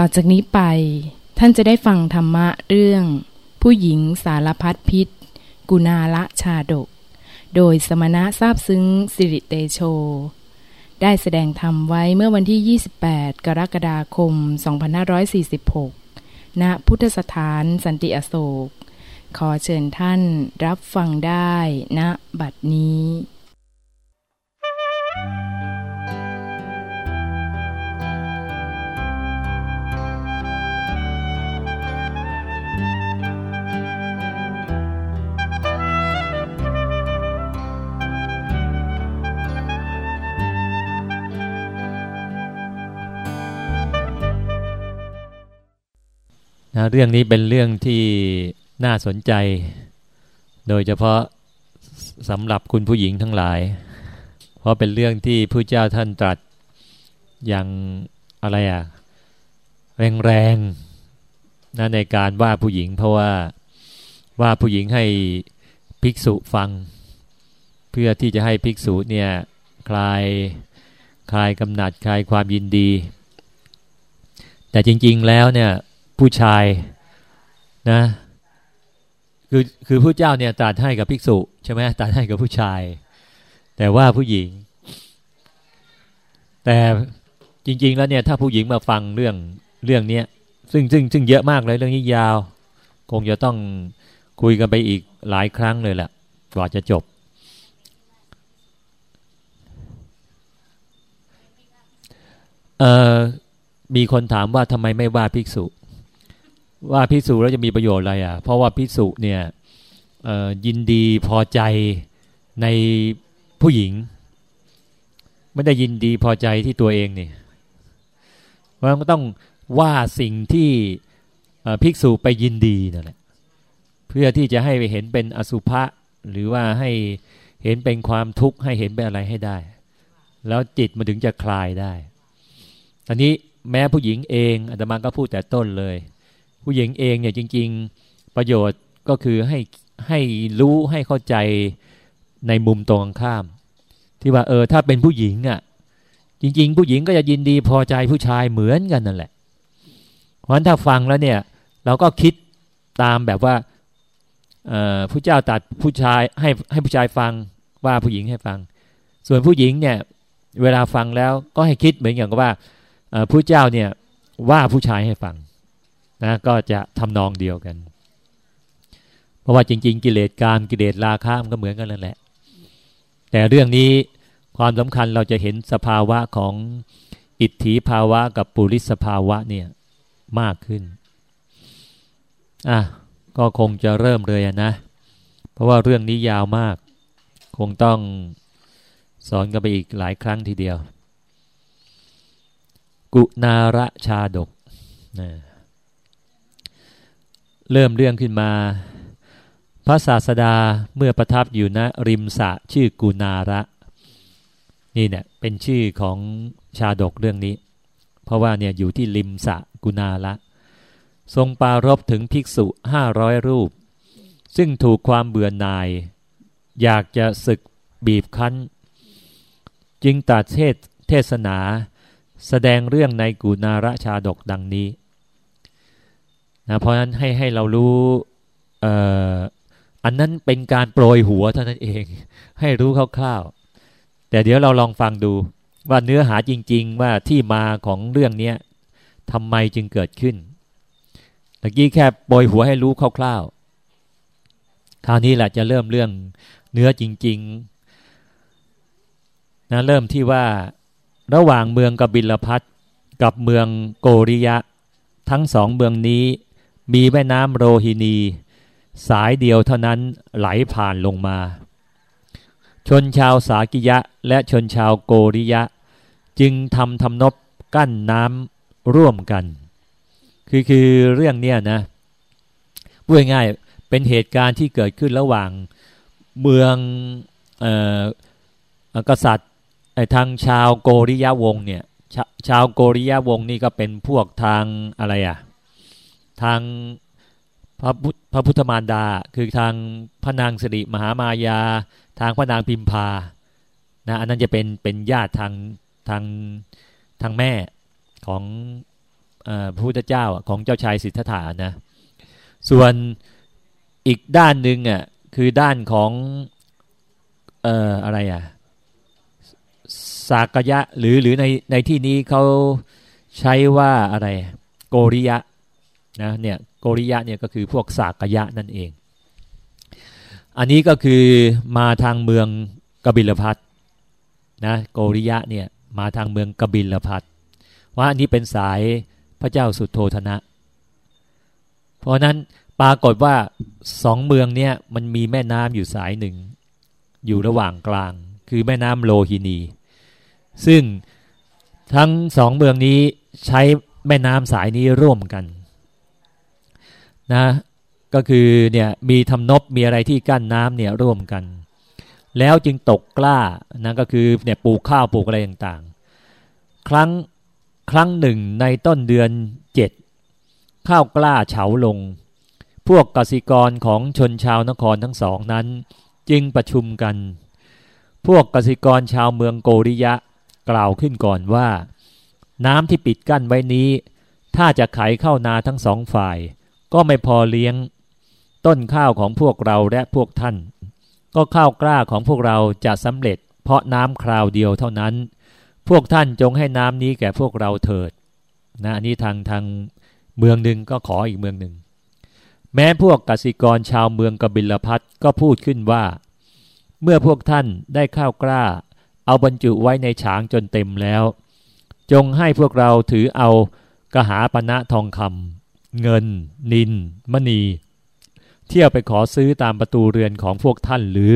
ต่อจากนี้ไป ท่านจะได้ฟังธรรมะเรื่อง ผู้หญิงสารพัดพิษ กุณาละชาดก โดยสมณะทราบซึ้งสิริเตโช ได้แสดงธรรมไว้เมื่อวันที่ 28 กรกฎาคม 2546 ณ พุทธสถานสันติอโศก ขอเชิญท่านรับฟังได้ณบัดนี้ นะเรื่องนี้เป็นเรื่องที่น่าสนใจ โดยเฉพาะสำหรับคุณผู้หญิงทั้งหลาย เพราะเป็นเรื่องที่ผู้เจ้าท่านตรัสอย่างอะไรอะแรงๆนะในการว่าผู้หญิง เพราะว่าว่าผู้หญิงให้ภิกษุฟัง เพื่อที่จะให้ภิกษุเนี่ยคลายคลายกำหนัดคลายความยินดี แต่จริง ๆแล้วเนี่ย ผู้ชายนะคือคือผู้เจ้าเนี่ยตรัสให้กับภิกษุใช่ไหมตรัสให้กับผู้ชาย แต่ว่าผู้หญิง แต่จริง ๆ แล้วเนี่ยถ้าผู้หญิงมาฟังเรื่องเรื่องเนี้ยซึ่งซึ่งซึ่งเยอะมากเลยเรื่องนี้ยาว คงจะต้องคุยกันไปอีกหลายครั้งเลยแหละกว่าจะจบ เอ่อมีคนถามว่าทำไมไม่ว่าภิกษุ ว่าพิสูจแล้วจะมีประโยชน์อะไรอะ เพราะว่าพิสูจเนี่ยยินดีพอใจในผู้หญิง ไม่ได้ยินดีพอใจที่ตัวเองนี่มันก็ต้องว่าสิ่งที่ภิกษุไปยินดีนั่นแหละเพื่อที่จะให้เห็นเป็นอสุภะหรือว่าให้เห็นเป็นความทุกข์ให้เห็นเป็นอะไรให้ได้ แล้วจิตมันถึงจะคลายได้ตอนนี้แม้ผู้หญิงเองอาตมาก็พูดแต่ต้นเลย ผู้หญิงเองเนี่ยจริง ๆประโยชน์ก็คือให้ให้รู้ให้เข้าใจในมุมตรงข้าม ที่ว่าเออถ้าเป็นผู้หญิงอะ่ะ จริง ๆ ผู้หญิงก็จะยินดีพอใจผู้ชายเหมือนกันนั่นแหละ เพราะฉะนั้นถ้าฟังแล้วเนี่ย เราก็คิดตามแบบว่าผู้เจ้าตัดผู้ชายให้ให้ผู้ชายฟังว่าผู้หญิงให้ฟัง ส่วนผู้หญิงเนี่ยเวลาฟังแล้วก็ให้คิดเหมือนอย่างกับว่าผู้เจ้าเนี่ยว่าผู้ชายให้ฟัง นะก็จะทำนองเดียวกัน เพราะว่าจริง ๆ กิเลสกามกิเลสราคะมันก็เหมือนกันนั่นแหละ แต่เรื่องนี้ความสำคัญเราจะเห็นสภาวะของอิทธิภาวะกับปุริสภาวะเนี่ยมากขึ้นอะก็คงจะเริ่มเลยนะ เพราะว่าเรื่องนี้ยาวมาก คงต้องสอนกันไปอีกหลายครั้งทีเดียว กุณาระชาดกนะ เริ่มเรื่องขึ้นมา พระศาสดาเมื่อประทับอยู่ณริมสะชื่อกุนาระ นี่เนี่ยเป็นชื่อของชาดกเรื่องนี้ เพราะว่าเนี่ยอยู่ที่ริมสะกุนาระ ทรงปารบถึงภิกษุห้าร้อยรูป ซึ่งถูกความเบื่อหน่าย อยากจะศึกบีบคั้น จึงตัดเทศเทศนา แสดงเรื่องในกุนาระชาดกดังนี้ นะเพราะฉะนั้นให้ให้เรารู้เอ่ออันนั้นเป็นการโปรยหัวเท่านั้นเอง ให้รู้คร่าวๆ แต่เดี๋ยวเราลองฟังดูว่าเนื้อหาจริง ๆ ว่าที่มาของเรื่องนี้ทำไมจึงเกิดขึ้นตะกี้แค่โปรยหัวให้รู้คร่าวๆ คราวนี้แหละจะเริ่มเรื่องเนื้อจริงๆนะเริ่มที่ว่าระหว่างเมืองกบิลพัทกับเมืองโกริยะ ทั้งสองเมืองนี้ มีแม่น้ำโรฮินี สายเดียวเท่านั้นไหลผ่านลงมา ชนชาวสากิยะและชนชาวโกริยะ จึงทำทำนบกั้นน้ำร่วมกัน คือคือเรื่องเนี้ยนะพูดง่ายเป็นเหตุการณ์ที่เกิดขึ้นระหว่างเมืองออกษัตริย์ทางชาวโกริยะวงเนี่ยชาชาวโกริยะวงนี่ก็เป็นพวกทางอะไรอะ่ะ ทางพระพระพุทธมารดา คือทางพระนางสิริมหามายา ทางพระนางพิมพานะอันนั้นจะเป็นเป็นญาติทางทางทางแม่ของพระพุทธเจ้าของเจ้าชายสิทธัตถานะส่วนอีกด้านหนึ่งอะคือด้านของเอ่ออะไรอะสากยะหรือหรือในในที่นี้เขาใช้ว่าอะไรโกริยะ นะเนี่ยโกริยะเนี่ยก็คือพวกสากยะนั่นเอง อันนี้ก็คือมาทางเมืองกบิลพัทนะโกริยะเนี่ยมาทางเมืองกบิลพัทว่าอันนี้เป็นสายพระเจ้าสุดโทธนะ เพราะนั้นปรากฏว่าสองเมืองเนี่ยมันมีแม่น้ำอยู่สายหนึ่ง อยู่ระหว่างกลาง คือแม่น้ำโลหินี ซึ่งทั้งสองเมืองนี้ใช้แม่น้ำสายนี้ร่วมกัน นะก็คือเนี่ยมีทำนบมีอะไรที่กั้นน้ำเนี่ยร่วมกัน แล้วจึงตกกล้านะก็คือเนี่ยปลูกข้าวปลูกอะไรต่างๆ ครั้งครั้งหนึ่งในต้นเดือนเจ็ดข้าวกล้าเฉาลง พวกกสิกรของชนชาวนครทั้งสองนั้น จึงประชุมกัน พวกกสิกรชาวเมืองโกริยะกล่าวขึ้นก่อนว่า น้ำที่ปิดกั้นไว้นี้ ถ้าจะไขเข้านาทั้งสองฝ่าย ก็ไม่พอเลี้ยงต้นข้าวของพวกเราและพวกท่าน ก็ข้าวกล้าของพวกเราจะสำเร็จ เพราะน้ำคราวเดียวเท่านั้น พวกท่านจงให้น้ำนี้แก่พวกเราเถิดนะอันนี้ทางทางเมืองหนึ่งก็ขออีกเมืองหนึ่ง แม้พวกกสิกรชาวเมืองกบิลพัทก็พูดขึ้นว่า เมื่อพวกท่านได้ข้าวกล้า เอาบรรจุไว้ในฉางจนเต็มแล้ว จงให้พวกเราถือเอากหาปณะทองคำ เงิน นิน มณี เที่ยวไปขอซื้อตามประตูเรือนของพวกท่านหรือ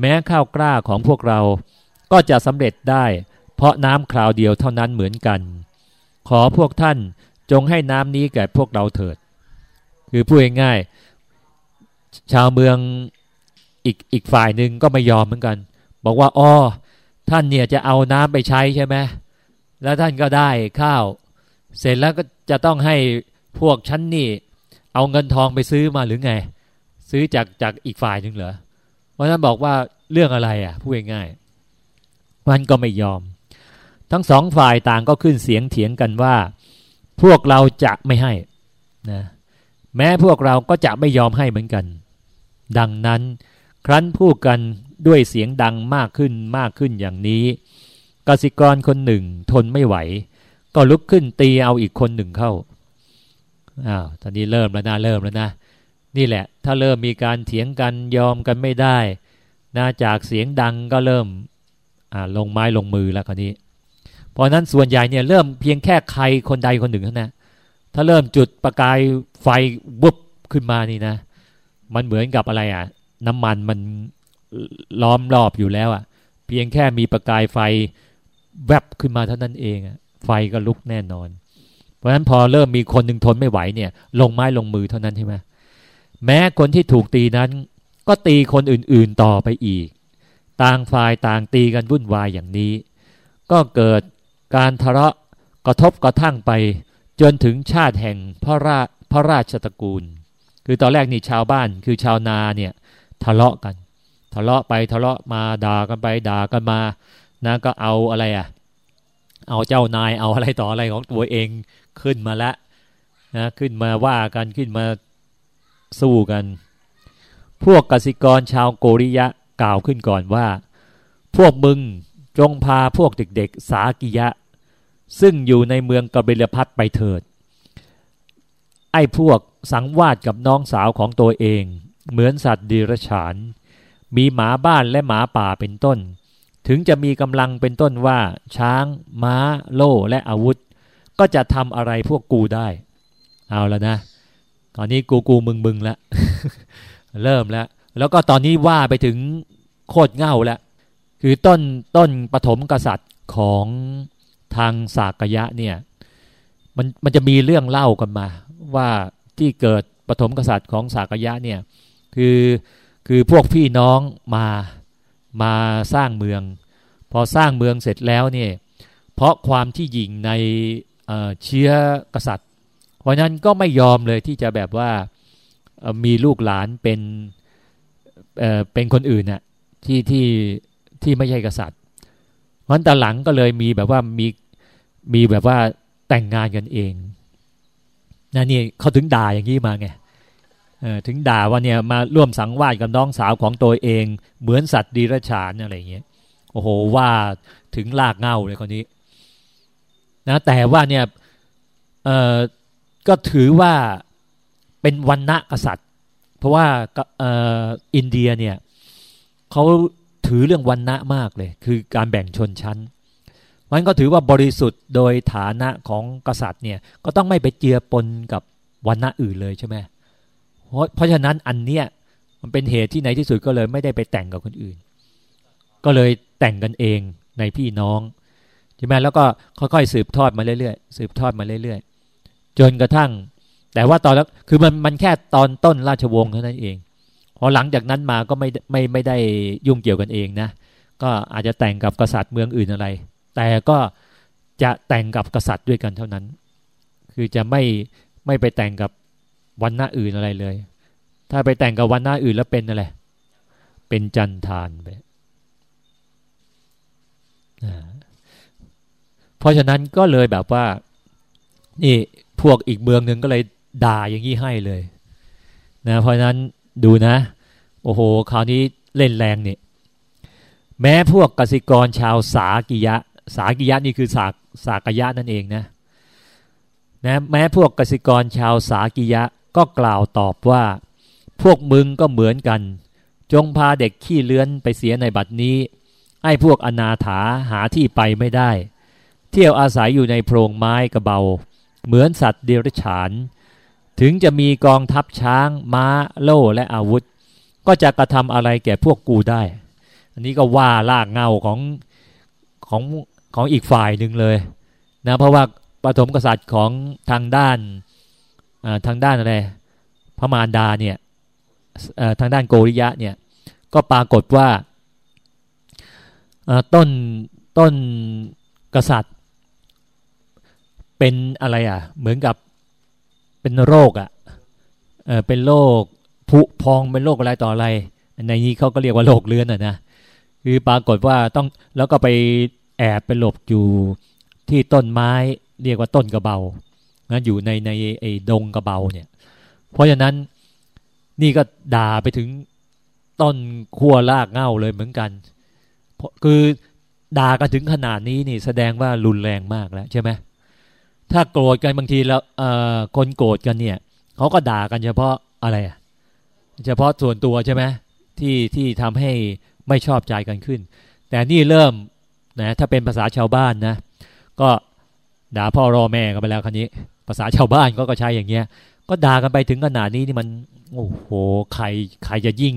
แม้ข้าวกล้าของพวกเรา ก็จะสำเร็จได้ เพราะน้ำคราวเดียวเท่านั้นเหมือนกัน ขอพวกท่านจงให้น้ำนี้แก่พวกเราเถิด คือพูดง่ายๆชาวเมืองอีกอีกฝ่ายหนึ่งก็ไม่ยอมเหมือนกัน บอกว่าอ๋อท่านเนี่ยจะเอาน้ำไปใช้ใช่ไหมแล้วท่านก็ได้ข้าว เสร็จแล้วก็จะต้องให้ พวกชั้นนี่ เอาเงินทองไปซื้อมาหรือไง ซื้อจากจากอีกฝ่ายหนึ่งเหรอเพราะนั้นบอกว่าเรื่องอะไรอะพูดง่ายๆมันก็ไม่ยอม ทั้งสองฝ่ายต่างก็ขึ้นเสียงเถียงกันว่า พวกเราจะไม่ให้นะแม้พวกเราก็จะไม่ยอมให้เหมือนกัน ดังนั้น ครั้นพูดกันด้วยเสียงดังมากขึ้นมากขึ้นอย่างนี้กสิกรคนหนึ่งทนไม่ไหว ก็ลุกขึ้นตีเอาอีกคนหนึ่งเข้า อ้าวตอนนี้เริ่มแล้วนะเริ่มแล้วนะนี่แหละ ถ้าเริ่มมีการเถียงกันยอมกันไม่ได้นะจากเสียงดังก็เริ่มลงไม้ลงมือแล้วคราวนี้ เพราะนั้นส่วนใหญ่เนี่ยเริ่มเพียงแค่ใครคนใดคนหนึ่งเท่านั้นถ้าเริ่มจุดประกายไฟวุบขึ้นมานี่นะ มันเหมือนกับอะไรอะ น้ำมันมันล้อมรอบอยู่แล้วอะ เพียงแค่มีประกายไฟแวบขึ้นมาเท่านั้นเองอะไฟก็ลุกแน่นอน ราะฉะนั้นพอเริ่มมีคนหนึ่งทนไม่ไหวเนี่ย ลงไม้ลงมือเท่านั้นใช่ไหมแม้คนที่ถูกตีนั้น ก็ตีคนอื่นๆต่อไปอีก ต่างฝ่ายต่างตีกันวุ่นวายอย่างนี้ ก็เกิดการทะเลาะกระทบกระทั่งไป จนถึงชาติแห่งพระราพระราชตระกูล คือตอนแรกนี่ชาวบ้านคือชาวนาเนี่ยทะเลาะกัน ทะเลาะไปทะเลาะมาด่ากันไปด่ากันมานะก็เอาอะไรอะเอาเจ้านายเอาอะไรต่ออะไรของตัวเอง ขึ้นมาล้วนะขึ้นมาว่ากันขึ้นมาสู้กัน พวกกสิกรชาวโกริยะกล่าวขึ้นก่อนว่า พวกมึงจงพาพวกเด็กๆ สากิยะ ซึ่งอยู่ในเมืองกบิลพัทไปเถิด ไอ้พวกสังวาดกับน้องสาวของตัวเอง เหมือนสัตว์ดิรฉาน มีหมาบ้านและหมาป่าเป็นต้น ถึงจะมีกำลังเป็นต้นว่า ช้าง ม้า โล่และอาวุธ ก็จะทำอะไรพวกกูได้ เอาแล้วนะ ตอนนี้กูกูมึงมึงล้วเริ่มแล้ว แล้วก็ตอนนี้ว่าไปถึงโคตรเง่าแล้ว คือต้นต้นปฐมกษัตริย์ของทางสากยะเนี่ย มันมันจะมีเรื่องเล่ากันมา ว่าที่เกิดปฐมกษัตริย์ของสากยะเนี่ย คือคือพวกพี่น้องมามาสร้างเมือง พอสร้างเมืองเสร็จแล้วเนี่ย เพราะความที่หยิ่งใน เชื้อกษัตริย์ เพราะนั้นก็ไม่ยอมเลยที่จะแบบว่ามีลูกหลานเป็นเเป็นคนอื่นน่ะที่ที่ที่ไม่ใช่กษัตริย์เพราะแต่หลังก็เลยมีแบบว่ามีมีแบบว่าแต่งงานกันเองนะนี่เขาถึงด่าอย่างนี้มาไงถึงด่าว่าเนี่ยมาร่วมสังวาสกับน้องสาวของตัวเอง เหมือนสัตว์ดีรฉานอะไรเงี้ยโอ้โหว่าถึงลากเง่าเลยคนนี้ นะแต่ว่าเนี่ยเออก็ถือว่าเป็นวันณะกษัตริย์ เพราะว่าเอออินเดียเนี่ยเขาถือเรื่องวันณะมากเลย คือการแบ่งชนชั้นมันก็ถือว่าบริสุทธิ์โดยฐานะของกษัตริย์เนี่ยก็ต้องไม่ไปเจือปนกับวันณะอื่นเลยใช่ไหมเพราะเพราะฉะนั้นอันเนี้ยมันเป็นเหตุที่ในที่สุดก็เลยไม่ได้ไปแต่งกับคนอื่น ก็เลยแต่งกันเองในพี่น้อง ใช่ไหมแล้วก็ค่อยๆสืบทอดมาเรื่อยๆสืบทอดมาเรื่อยๆ จนกระทั่ง แต่ว่าตอนแล้วคือมันมันแค่ตอนต้นราชวงศ์เท่านั้นเองพอหลังจากนั้นมาก็ไม่ไม่ไม่ได้ยุ่งเกี่ยวกันเองนะก็อาจจะแต่งกับกษัตริย์เมืองอื่นอะไร แต่ก็จะแต่งกับกษัตริย์ด้วยกันเท่านั้น คือจะไม่ไม่ไปแต่งกับวันหน้าอื่นอะไรเลย ถ้าไปแต่งกับวันหน้าอื่นแล้วเป็นอะไรเป็นจันทานไป เพราะฉะนั้นก็เลยแบบว่า นี่พวกอีกเมืองหนึ่งก็เลยด่าอย่างนี้ให้เลยนะเพราะฉะนั้นดูนะ โอ้โหคราวนี้เล่นแรงเนี่ยแม้พวกกสิกรชาวสากิยะ สากิยะนี่คือสากสากยะนั่นเองนะนะแม้พวกกสิกรชาวสากิยะก็กล่าวตอบว่า พวกมึงก็เหมือนกัน จงพาเด็กขี้เลื้อนไปเสียในบัดนี้ ให้พวกอนาถาหาที่ไปไม่ได้ เที่ยวอาศัยอยู่ในโพรงไม้กระเบา เหมือนสัตว์เดรัจฉาน ถึงจะมีกองทัพช้าง ม้า โล่และอาวุธ ก็จะกระทำอะไรแก่พวกกูได้ อันนี้ก็ว่าลากเงาของของของอีกฝ่ายหนึ่งเลยนะเพราะว่าปฐมกษัตริย์ของทางด้านทางด้านอะไรพระมารดาเนี่ยทางด้านโกริยะเนี่ยก็ปรากฏว่าต้นต้นกษัตริย์ เป็นอะไรอะ เหมือนกับเป็นโรคอะเออเป็นโรคผุพองเป็นโรคอะไรต่ออะไร ในนี้เขาก็เรียกว่าโรคเลื้อนอะนะคือปรากฏว่าต้องแล้วก็ไปแอบไปหลบอยู่ที่ต้นไม้เรียกว่าต้นกระเบานะอยู่ในในไอ้ดงกระเบาเนี่ย เพราะฉะนั้นนี่ก็ด่าไปถึงต้นขั้วรากเง่าเลยเหมือนกัน คือด่ากันถึงขนาดนี้นี่แสดงว่ารุนแรงมากแล้วใช่ไหม ถ้าโกรธกันบางทีแล้วคนโกรธกันเนี่ยเขาก็ด่ากันเฉพาะอะไรเฉพาะส่วนตัวใช่ไหมที่ที่ทำให้ไม่ชอบใจกันขึ้น แต่นี่เริ่มนะถ้าเป็นภาษาชาวบ้านนะ ก็ด่าพ่อรอแม่กันไปแล้วคันนี้ ภาษาชาวบ้านก็ก็ใช้อย่างเงี้ย ก็ด่ากันไปถึงขนาดนี้นี่มันโอ้โหใครใครจะยิ่ง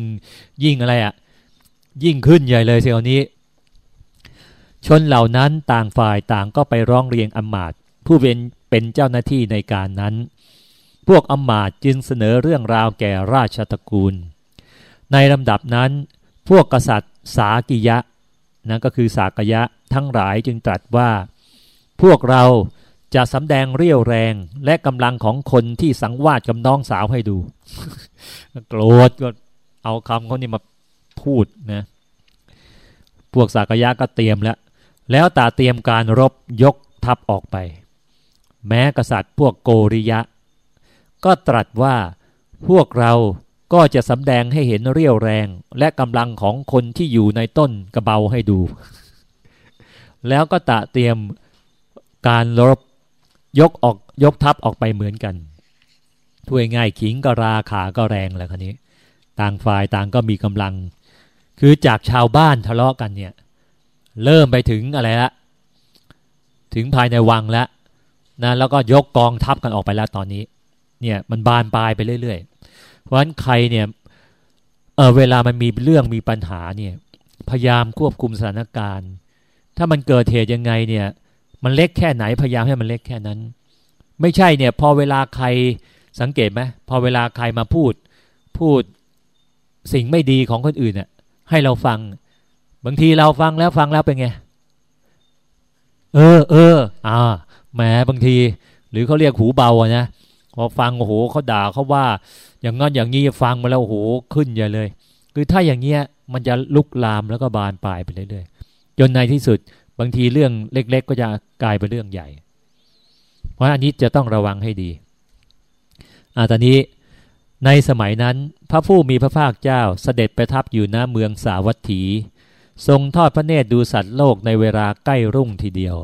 ยิ่งอะไรอะ่ะ ยิ่งขึ้นใหญ่เลยเสียวนี้ ชนเหล่านั้นต่างฝ่ายต่างก็ไปร้องเรียงอำมาตย์ ผู้เป็นเป็นเจ้าหน้าที่ในการนั้น พวกอมาตจึงเสนอเรื่องราวแก่ราชตระกูล ในลำดับนั้น พวกกษัตริย์สากิยะนั่นก็คือสากยะทั้งหลายจึงตรัสว่า พวกเราจะสำแดงเรี่ยวแรงและกำลังของคนที่สังวาสกับน้องสาวให้ดู โกรธก็เอาคำเขานี่มาพูดนะพวกสากยะก็เตรียมแล้ว แล้วตาเตรียมการรบยกทัพออกไป แม้กษัตริย์พวกโกริยะ ก็ตรัสว่าพวกเราก็จะสำแดงให้เห็นเรี่ยวแรงและกำลังของคนที่อยู่ในต้นกระเบาให้ดู แล้วก็ตะเตรียมการรบยกออกยกทัพออกไปเหมือนกันถ้วยง่ายขิงก็ราขาก็แรงแล้วคันนี้ ต่างฝ่ายต่างก็มีกำลัง คือจากชาวบ้านทะเลาะกันเนี่ย เริ่มไปถึงอะไรละถึงภายในวังแล้ว นะแล้วก็ยกกองทัพกันออกไปแล้วตอนนี้ เนี่ยมันบานปลายไปเรื่อยๆ เพราะฉะนั้นใครเนี่ยเออเวลามันมีเรื่องมีปัญหาเนี่ยพยายามควบคุมสถานการณ์ ถ้ามันเกิดเหตุยังไงเนี่ย มันเล็กแค่ไหนพยายามให้มันเล็กแค่นั้น ไม่ใช่เนี่ย พอเวลาใครสังเกตไหมพอเวลาใครมาพูดพูดสิ่งไม่ดีของคนอื่นเนี่ยให้เราฟัง บางทีเราฟังแล้วฟังแล้วเป็นไง เออเอออ่า แหมบางที หรือเขาเรียกหูเบาอะนะพอฟังโอ้โหเขาด่าเขาว่า อย่างงั้นอย่างนี้ฟังมาแล้วโอ้โหขึ้นใหญ่เลย คือถ้าอย่างเงี้ยมันจะลุกลามแล้วก็บานปลายไปเรื่อยๆจนในที่สุดบางทีเรื่องเล็ก ๆ ก็จะกลายเป็นเรื่องใหญ่ เพราะอันนี้จะต้องระวังให้ดีอาตอนนี้ในสมัยนั้นพระผู้มีพระภาคเจ้าเสด็จประทับอยู่ณเมืองสาวัตถี ทรงทอดพระเนตรดูสัตว์โลกในเวลาใกล้รุ่งทีเดียว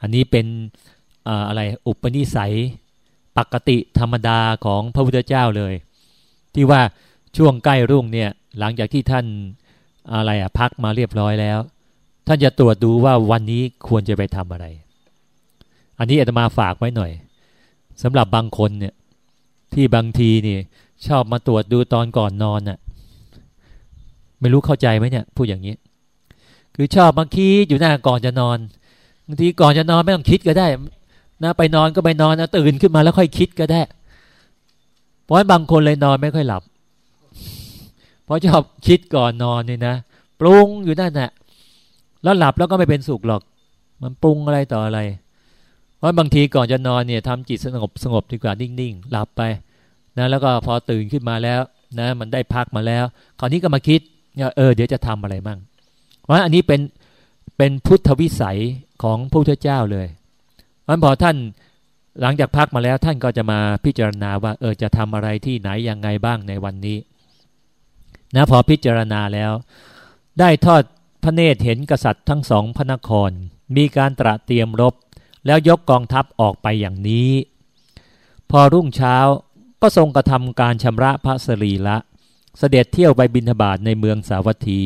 อันนี้เป็นอะไรอุปนิสัยปกติธรรมดาของพระพุทธเจ้าเลย ที่ว่าช่วงใกล้รุ่งเนี่ยหลังจากที่ท่านอะไรอะพักมาเรียบร้อยแล้ว ท่านจะตรวจดูว่าวันนี้ควรจะไปทำอะไร อันนี้อาตมาฝากไว้หน่อยสำหรับบางคนเนี่ยที่บางทีนี่ชอบมาตรวจดูตอนก่อนนอนน่ะไม่รู้เข้าใจไหมเนี่ยพูดอย่างนี้ คือชอบมาคิดอยู่หน้าก่อนจะนอน บางทีก่อนจะนอนไม่ต้องคิดก็ได้นะไปนอนก็ไปนอนนะตื่นขึ้นมาแล้วค่อยคิดก็ได้ เพราะบางคนเลยนอนไม่ค่อยหลับ เพราะชอบคิดก่อนนอนนี่นะปรุงอยู่นั่นแหละแล้วหลับแล้วก็ไม่เป็นสุขหรอก มันปรุงอะไรต่ออะไร เพราะบางทีก่อนจะนอนเนี่ยทำจิตสงบสงบดีกว่านิ่งๆหลับไปนะแล้วก็พอตื่นขึ้นมาแล้วนะมันได้พักมาแล้ว คราวนี้ก็มาคิดเออเดี๋ยวจะทำอะไรมั่งเพราะอันนี้เป็น เป็นพุทธวิสัยของพระพุทธเจ้าเลยมันพอท่านหลังจากพักมาแล้วท่านก็จะมาพิจารณาว่า เออจะทำอะไรที่ไหนยังไงบ้างในวันนี้ นะพอพิจารณาแล้ว ได้ทอดพระเนตรเห็นกษัตริย์ทั้งสองพระนคร มีการตระเตรียมรบ แล้วยกกองทัพออกไปอย่างนี้ พอรุ่งเช้าก็ทรงกระทำการชำระพระสรีละ เสด็จเที่ยวไปบินทบาทในเมืองสาวัตถี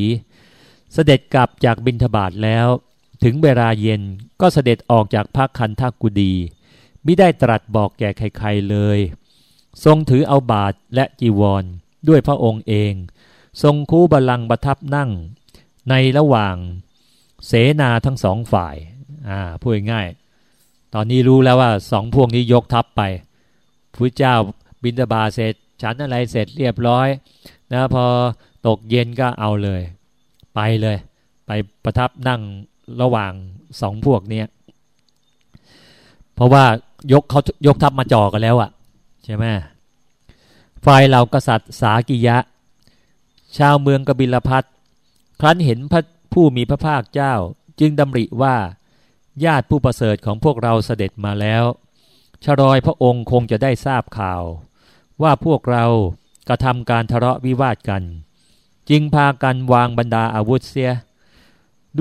เสด็จกลับจากบินทบาทแล้ว ถึงเวลาเย็นก็เสด็จออกจากพระคันธกุดีไม่ได้ตรัสบอกแก่ใครๆเลย ทรงถือเอาบาทและจีวรด้วยพระองค์เอง ทรงคู่บาลังประทับนั่ง ในระหว่างเสนาทั้งสองฝ่ายอ่าพูดง่าย ตอนนี้รู้แล้วว่าสองพวกนี้ยกทัพไปพระเจ้าบินตบาเสร็จฉันอะไรเสร็จเรียบร้อยนะพอตกเย็นก็เอาเลย ไปเลย ไปประทับนั่งระหว่างสองพวกเนี้ยเพราะว่ายกเขายกทัพมาจ่อกันแล้วอะใช่ไหมฝ่ายเหล่ากษัตริย์สากิยะ ชาวเมืองกบิลพัทครั้นเห็นพระผู้มีพระภาคเจ้า จึงดำริว่าญาติผู้ประเสริฐของพวกเราเสด็จมาแล้ว ชรอยพระองค์คงจะได้ทราบข่าว ว่าพวกเรากระทำการทะเลาะวิวาทกัน จึงพากันวางบรรดาอาวุธเสีย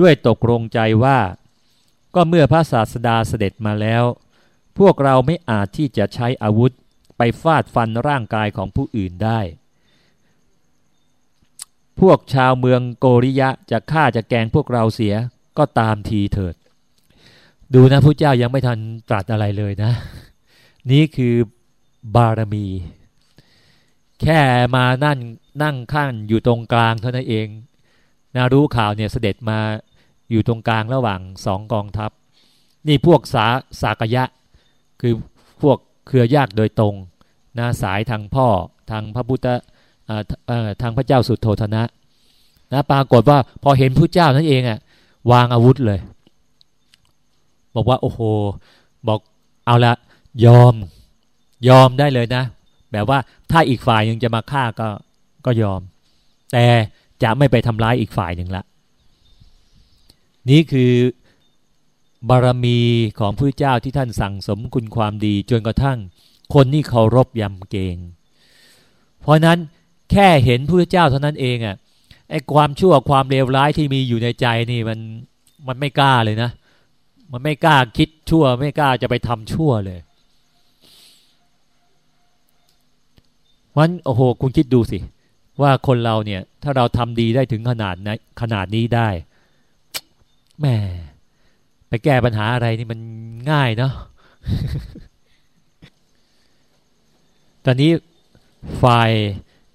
ด้วยตกลงใจว่า ก็เมื่อพระศาสดาเสด็จมาแล้ว พวกเราไม่อาจที่จะใช้อาวุธไปฟาดฟันร่างกายของผู้อื่นได้ พวกชาวเมืองโกริยะจะฆ่าจะแกงพวกเราเสียก็ตามทีเถิด ดูนะพระเจ้ายังไม่ทันตรัสอะไรเลยนะ นี่คือบารมี แค่มานั่นนั่งข้างอยู่ตรงกลางเท่านั้นเองนารู้ข่าวเนี่ยเสด็จมาอยู่ตรงกลางระหว่างสองกองทัพ นี่พวกสาสากยะ คือพวกเครือญาติโดยตรงนาสายทางพ่อทางพระพุทธทางพระเจ้าสุดโทธนะนะปรากฏว่าพอเห็นพระเจ้านั่นเองอะ่ะวางอาวุธเลย บอกว่าโอ้โห บอกเอาละยอมยอมได้เลยนะ แบบว่าถ้าอีกฝ่ายยังจะมาฆ่าก็ก็ยอม แต่จะไม่ไปทำร้ายอีกฝ่ายหนึ่งละ นี่คือบารมีของพระเจ้าที่ท่านสั่งสมคุณความดีจนกระทั่ง คนนี่เคารพยำเกรงเพราะนั้นแค่เห็นพระเจ้าเท่านั้นเองอะ่ะไอ้ความชั่วความเลวร้ายที่มีอยู่ในใจนี่มันมันไม่กล้าเลยนะ มันไม่กล้าคิดชั่ว ไม่กล้าจะไปทำชั่วเลย วันโอ้โห คุณคิดดูสิ ว่าคนเราเนี่ย ถ้าเราทำดีได้ถึงขนาดนขนาดนี้ได้แม่ไปแก้ปัญหาอะไรนี่มันง่ายเนาะตอนนี้ฝ่าย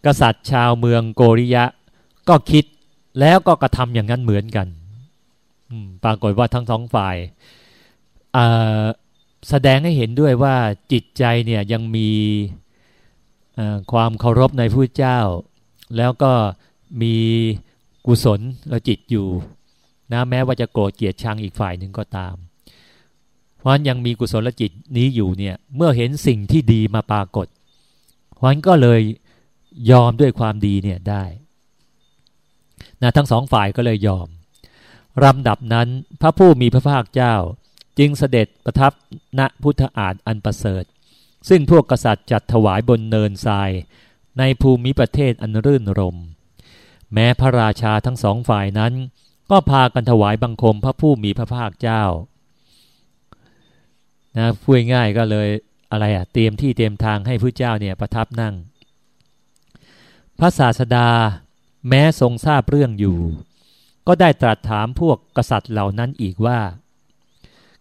กษัตริย์ชาวเมืองโกริยะ ก็คิดแล้วก็กระทำอย่างนั้นเหมือนกันปรากฏว่าทั้งสองฝ่ายแสดงให้เห็นด้วยว่าจิตใจเนี่ยยังมี ความเคารพในผู้เจ้า แล้วก็มีกุศลและจิตอยู่นะแม้ว่าจะโกรธเกลียดชังอีกฝ่ายหนึ่งก็ตาม เพราะฉะนั้นยังมีกุศลละจิตนี้อยู่เนี่ยเมื่อเห็นสิ่งที่ดีมาปรากฏ เพราะฉะนั้นก็เลยยอมด้วยความดีเนี่ยได้นะทั้งสองฝ่ายก็เลยยอมลำดับนั้นพระผู้มีพระภาคเจ้า จึงเสด็จประทับณพุทธอาฏอันประเสริฐ ซึ่งพวกกษัตริย์จัดถวายบนเนินทราย ในภูมิประเทศอันรื่นรม แม้พระราชาทั้งสองฝ่ายนั้น ก็พากันถวายบังคมพระผู้มีพระภาคเจ้านะพูดง่ายก็เลยอะไรอะเตรียมที่เตรียมทางให้พระเจ้าเนี่ยประทับนั่ง พระศาสดาแม้ทรงทราบเรื่องอยู่ ก็ได้ตรัสถามพวกกษัตริย์เหล่านั้นอีกว่า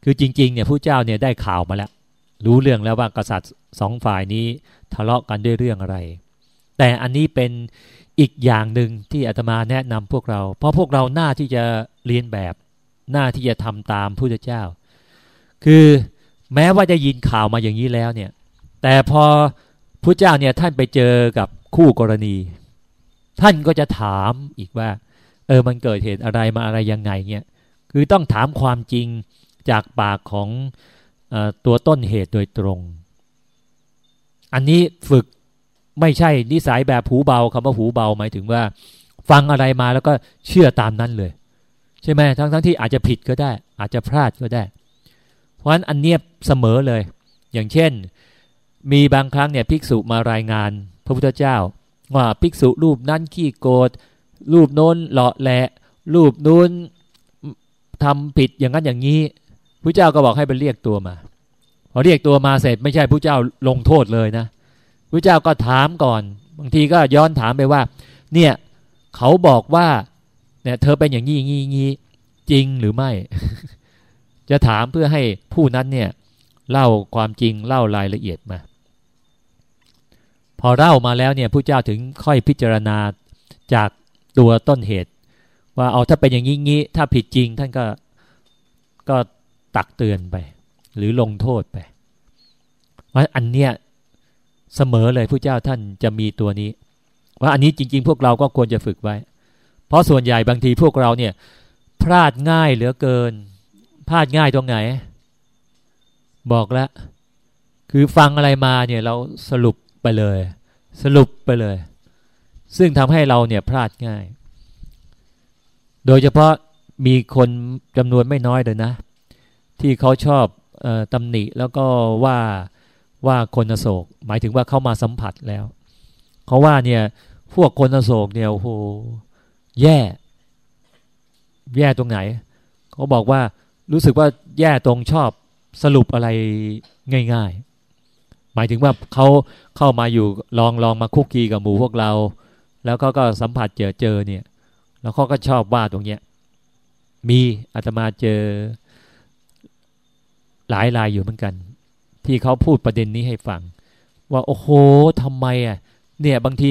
คือจริงๆเนี่ยผู้เจ้าเนี่ยได้ข่าวมาแล้ว รู้เรื่องแล้วว่ากษัตริย์สองฝ่ายนี้ทะเลาะกันด้วยเรื่องอะไร แต่อันนี้เป็นอีกอย่างหนึ่งที่อาตมาแนะนำพวกเรา เพราะพวกเราหน้าที่จะเรียนแบบ หน้าที่จะทำตามผู้เจ้า คือแม้ว่าจะยินข่าวมาอย่างนี้แล้วเนี่ย แต่พอผู้เจ้าเนี่ยท่านไปเจอกับคู่กรณี ท่านก็จะถามอีกว่า เออมันเกิดเหตุอะไรมาอะไรยังไงเนี่ยคือต้องถามความจริงจากปากของ ตัวต้นเหตุโดยตรง อันนี้ฝึกไม่ใช่นิสัยแบบหูเบาคำว่าหูเบาหมายถึงว่า ฟังอะไรมาแล้วก็เชื่อตามนั้นเลย ใช่ไหมทั้งทั้งที่อาจจะผิดก็ได้ อาจจะพลาดก็ได้ เพราะฉะนั้นอันเนี้ยเสมอเลย อย่างเช่น มีบางครั้งเนี่ยภิกษุมารายงาน พระพุทธเจ้า ว่าภิกษุรูปนั้นขี้โกรธรูปโน้นหล่อแหละรูปนู้นทำผิดอย่างนั้นอย่างนี้ พระเจ้าก็บอกให้ไปเรียกตัวมา พอเรียกตัวมาเสร็จไม่ใช่พระเจ้าลงโทษเลยนะพระเจ้าก็ถามก่อน บางทีก็ย้อนถามไปว่า เนี่ยเขาบอกว่าเนี่ยเธอเป็นอย่างนี้งี้งี้จริงหรือไม่ จะถามเพื่อให้ผู้นั้นเนี่ยเล่าความจริงเล่ารายละเอียดมา พอเล่ามาแล้วเนี่ยผู้เจ้าถึงค่อยพิจารณาจากตัวต้นเหตุ ว่าเอาถ้าเป็นอย่างนี้งี้ถ้าผิดจริงท่านก็ก็ ตักเตือนไป หรือลงโทษไปว่าอันเนี้ยเสมอเลยผู้เจ้าท่านจะมีตัวนี้ ว่าอันนี้จริง ๆ พวกเราก็ควรจะฝึกไว้ เพราะส่วนใหญ่บางทีพวกเราเนี่ย พลาดง่ายเหลือเกิน พลาดง่ายตรงไหน บอกแล้วคือฟังอะไรมาเนี่ยเราสรุปไปเลย สรุปไปเลย ซึ่งทำให้เราเนี่ยพลาดง่าย โดยเฉพาะมีคนจำนวนไม่น้อยเลยนะ ที่เขาชอบออตำหนิแล้วก็ว่าว่าคนโศก หมายถึงว่าเข้ามาสัมผัสแล้วเขาว่าเนี่ยพวกคนโศกเนี่ยโอ้โหแย่ แย่ตรงไหนเขาบอกว่ารู้สึกว่าแย่ตรงชอบสรุปอะไรง่าย ๆ หมายถึงว่าเขาเข้ามาอยู่ลองลองมาคุกคีกับหมู่พวกเรา แล้วเขาก็สัมผัสเจอเจอเนี่ย แล้วเขาก็ชอบว่าตรงเนี้ยมีอาตมาเจอ หลายรายอยู่เหมือนกัน ที่เขาพูดประเด็นนี้ให้ฟัง ว่าโอ้โหทำไมอะเนี่ยบางที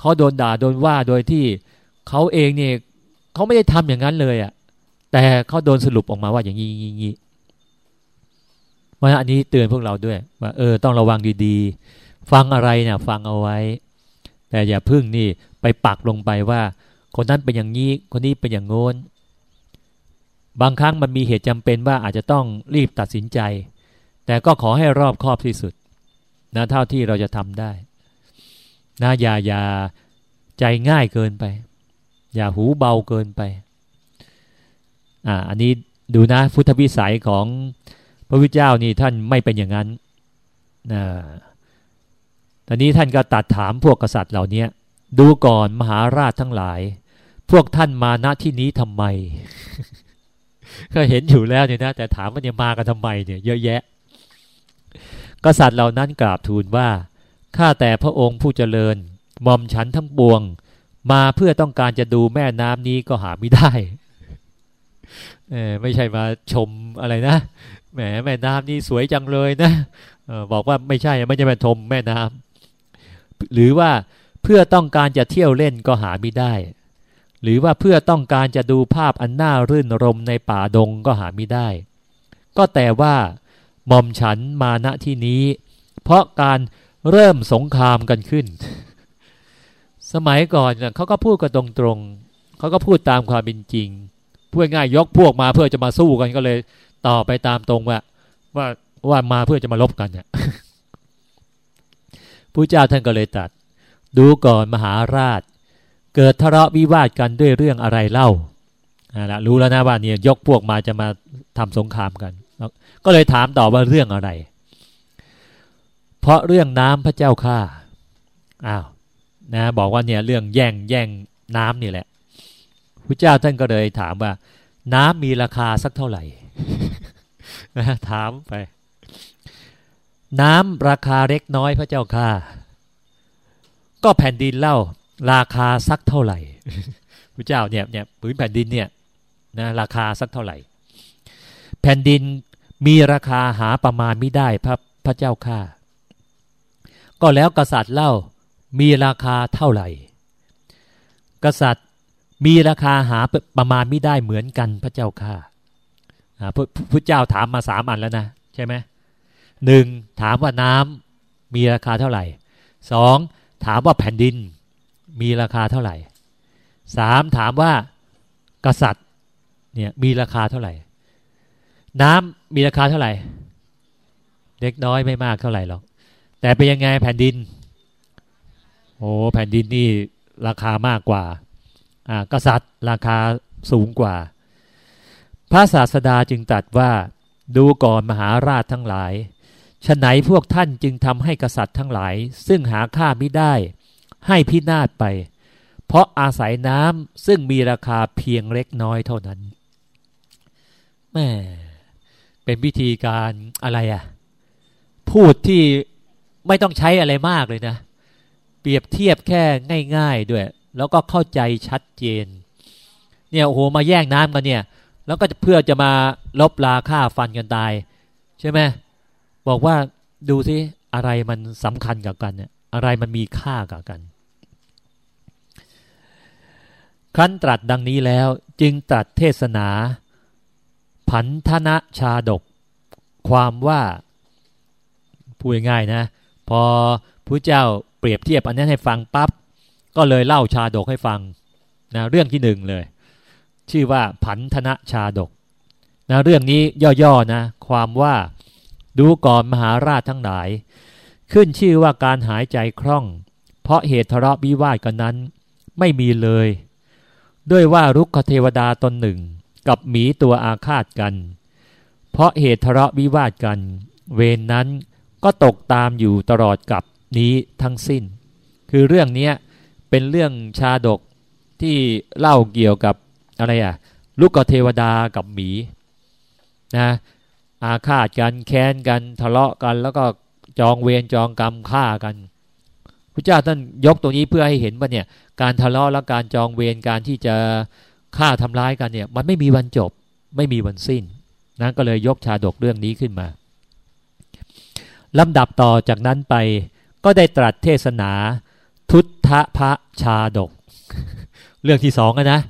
เขาโดนด่าโดนว่าโดยที่เขาเองเนี่ยเขาไม่ได้ทำอย่างนั้นเลยอะแต่เขาโดนสรุปออกมาว่าอย่างนี้งี้ว่าอันนี้เตือนพวกเราด้วยว่าเออต้องระวังดีๆ ฟังอะไรเนี่ยฟังเอาไว้ แต่อย่าพึ่งนี่ไปปักลงไปว่า คนนั้นเป็นอย่างนี้คนนี้เป็นอย่างโน้น บางครั้งมันมีเหตุจำเป็นว่าอาจจะต้องรีบตัดสินใจ แต่ก็ขอให้รอบคอบที่สุดนะเท่าที่เราจะทำได้นะอย่าอย่าใจง่ายเกินไป อย่าหูเบาเกินไปอ่าอันนี้ดูนะพุทธวิสัยของพระพุทธเจ้านี่ท่านไม่เป็นอย่างนั้นนะตอนนี้ท่านก็ตัดถามพวกกษัตริย์เหล่านี้ดูก่อนมหาราชทั้งหลาย พวกท่านมาณที่นี้ทำไม ก็เห็นอยู่แล้วเนี่ยนะแต่ถามว่าเนี่ยมากันทำไมเนี่ยเยอะแยะ กษัตริย์เหล่านั้นกราบทูลว่าข้าแต่พระองค์ผู้เจริญมอมฉันทั้งปวง มาเพื่อต้องการจะดูแม่น้ำนี้ก็หาไม่ได้เออไม่ใช่มาชมอะไรนะแหมแม่น้ำนี่สวยจังเลยนะออบอกว่าไม่ใช่ไม่ใช่มาชมแม่น้ำหรือว่าเพื่อต้องการจะเที่ยวเล่นก็หาไม่ได้ หรือว่าเพื่อต้องการจะดูภาพอันน่ารื่นรมในป่าดงก็หาไม่ได้ ก็แต่ว่าหม่อมฉันมาณที่นี้ เพราะการเริ่มสงครามกันขึ้น สมัยก่อนเขาก็พูดกันตรงๆเขาก็พูดตามความเป็นจริงพูดง่ายยกพวกมาเพื่อจะมาสู้กันก็เลยต่อไปตามตรงว่าว่าว่ามาเพื่อจะมาลบกันเนี่ยพระเจ้าท่านก็เลยตัด ดูก่อนมหาราช เกิดทะเลาะวิวาทกันด้วยเรื่องอะไรเล่าอ่าละรู้แล้วนะว่าเนี่ยยกพวกมาจะมาทำสงครามกัน ก็เลยถามต่อว่าเรื่องอะไร เพราะเรื่องน้ำพระเจ้าข้าอ้าวนะบอกว่าเนี่ยเรื่องแย่งแย่งน้ำนี่แหละพระเจ้าท่านก็เลยถามว่า น้ำมีราคาสักเท่าไหร่นะถามไป น้ำราคาเล็กน้อยพระเจ้าข้าก็แผ่นดินเล่า ราคาสักเท่าไหร่พระเจ้าเนี่ยเนี่ยผืนแผ่นดินเนี่ยนะราคาสักเท่าไหร่ แผ่นดินมีราคาหาประมาณไม่ได้พระพระเจ้าข้าก็แล้วกษัตริย์เล่ามีราคาเท่าไหร่ กษัตริย์มีราคาหาประมาณไม่ได้เหมือนกันพระเจ้าข้าพระพระเจ้าถามมาสามอันแล้วนะใช่ไหมหนึ่งถามว่าน้ำมีราคาเท่าไหร่สองถามว่าแผ่นดิน มีราคาเท่าไหร่สามถามว่ากษัตริย์เนี่ยมีราคาเท่าไหร่ น้ำมีราคาเท่าไหร่ เล็กน้อยไม่มากเท่าไหร่หรอกแต่เป็นยังไงแผ่นดินโอ้แผ่นดินนี่ราคามากกว่าอ่ากษัตริย์ราคาสูงกว่า พระศาสดาจึงตรัสว่าดูก่อนมหาราชทั้งหลายฉไหนพวกท่านจึงทำให้กษัตริย์ทั้งหลาย ซึ่งหาค่าไม่ได้ ให้พินาศไป เพราะอาศัยน้ำซึ่งมีราคาเพียงเล็กน้อยเท่านั้นแม่เป็นวิธีการอะไรอะพูดที่ไม่ต้องใช้อะไรมากเลยนะ เปรียบเทียบแค่ง่าย ๆด้วย แล้วก็เข้าใจชัดเจน เนี่ยโอ้โหมาแย่งน้ำกันเนี่ย แล้วก็เพื่อจะมาลบลาค่าฟันกันตาย ใช่ไหมบอกว่าดูสิอะไรมันสำคัญกับกันเนี่ยอะไรมันมีค่ากับกัน ครั้นตรัสดังนี้แล้วจึงตรัสเทศนา ผันธนะชาดก ความว่าพูดง่ายนะ พอพระเจ้าเปรียบเทียบอันนั้ให้ฟังปับ๊บก็เลยเล่าชาดกให้ฟังนะเรื่องที่หนึ่งเลย ชื่อว่าผันธนะชาดกนะเรื่องนี้ย่อๆนะ ความว่าดูก่อนมหาราชทั้งหลาย ขึ้นชื่อว่าการหายใจคล่อง เพราะเหตุทะเลาะวิวาทกันนั้น ไม่มีเลย ด้วยว่ารุกขเทวดาตนหนึ่ง กับหมีตัวอาฆาตกัน เพราะเหตุทะเลาะวิวาทกัน เวรนนั้นก็ตกตามอยู่ตลอดกับนี้ทั้งสิ้น คือเรื่องนี้เป็นเรื่องชาดกที่เล่าเกี่ยวกับอะไรอะลูกกเทวดากับหมีนะอาฆาตกันแค้นกันทะเลาะกัน แล้วก็จองเวรจองกรรมฆ่ากัน พระเจ้าท่านยกตรงนี้เพื่อให้เห็นว่าเนี่ยการทะเลาะและการจองเวรการที่จะฆ่าทำร้ายกันเนี่ยมันไม่มีวันจบไม่มีวันสิ้นนั้นก็เลยยกชาดกเรื่องนี้ขึ้นมาลำดับต่อจากนั้นไปก็ได้ตรัสเทศนา ทุตทะพระชาดก เรื่องที่สองนะ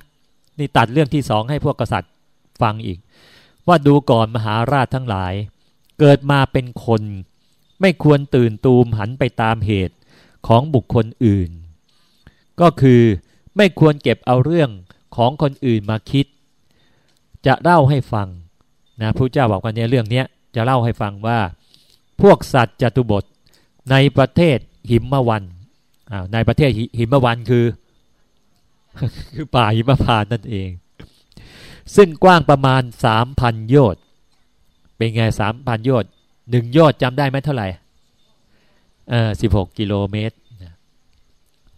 นี่ตัดเรื่องที่สองให้พวกกษัตริย์ฟังอีก ว่าดูก่อนมหาราชทั้งหลาย เกิดมาเป็นคน ไม่ควรตื่นตูมหันไปตามเหตุ ของบุคคลอื่น ก็คือไม่ควรเก็บเอาเรื่องของคนอื่นมาคิด จะเล่าให้ฟังนะพระเจ้าบอกว่าเนี่ยเรื่องนี้จะเล่าให้ฟังว่า พวกสัตว์จตุบทในประเทศหิมมวันในประเทศหิมมวันคือ คือป่าหิมพานนั่นเอง ซึ่งกว้างประมาณสามพันโยชน์เป็นไงสามพันโยชน์หนึ่งโยชน์จำได้ไหมเท่าไหร่ เออสิบหกกิโลเมตร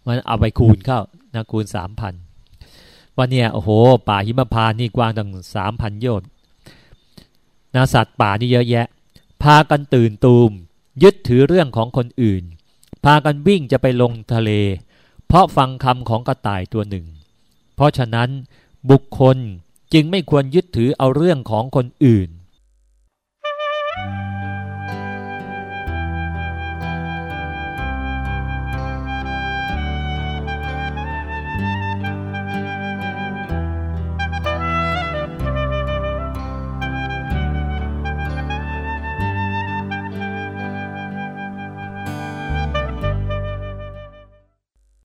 มันเอาไปคูณเข้านะคูณสามพันว่าเนี่ยโอ้โห ป่าหิมพานนี่กว้างตั้งสามพันโยชน์นะสัตว์ป่านี่เยอะแยะ พากันตื่นตูม ยึดถือเรื่องของคนอื่น พากันวิ่งจะไปลงทะเล เพราะฟังคำของกระต่ายตัวหนึ่ง เพราะฉะนั้นบุคคลจึงไม่ควรยึดถือเอาเรื่องของคนอื่น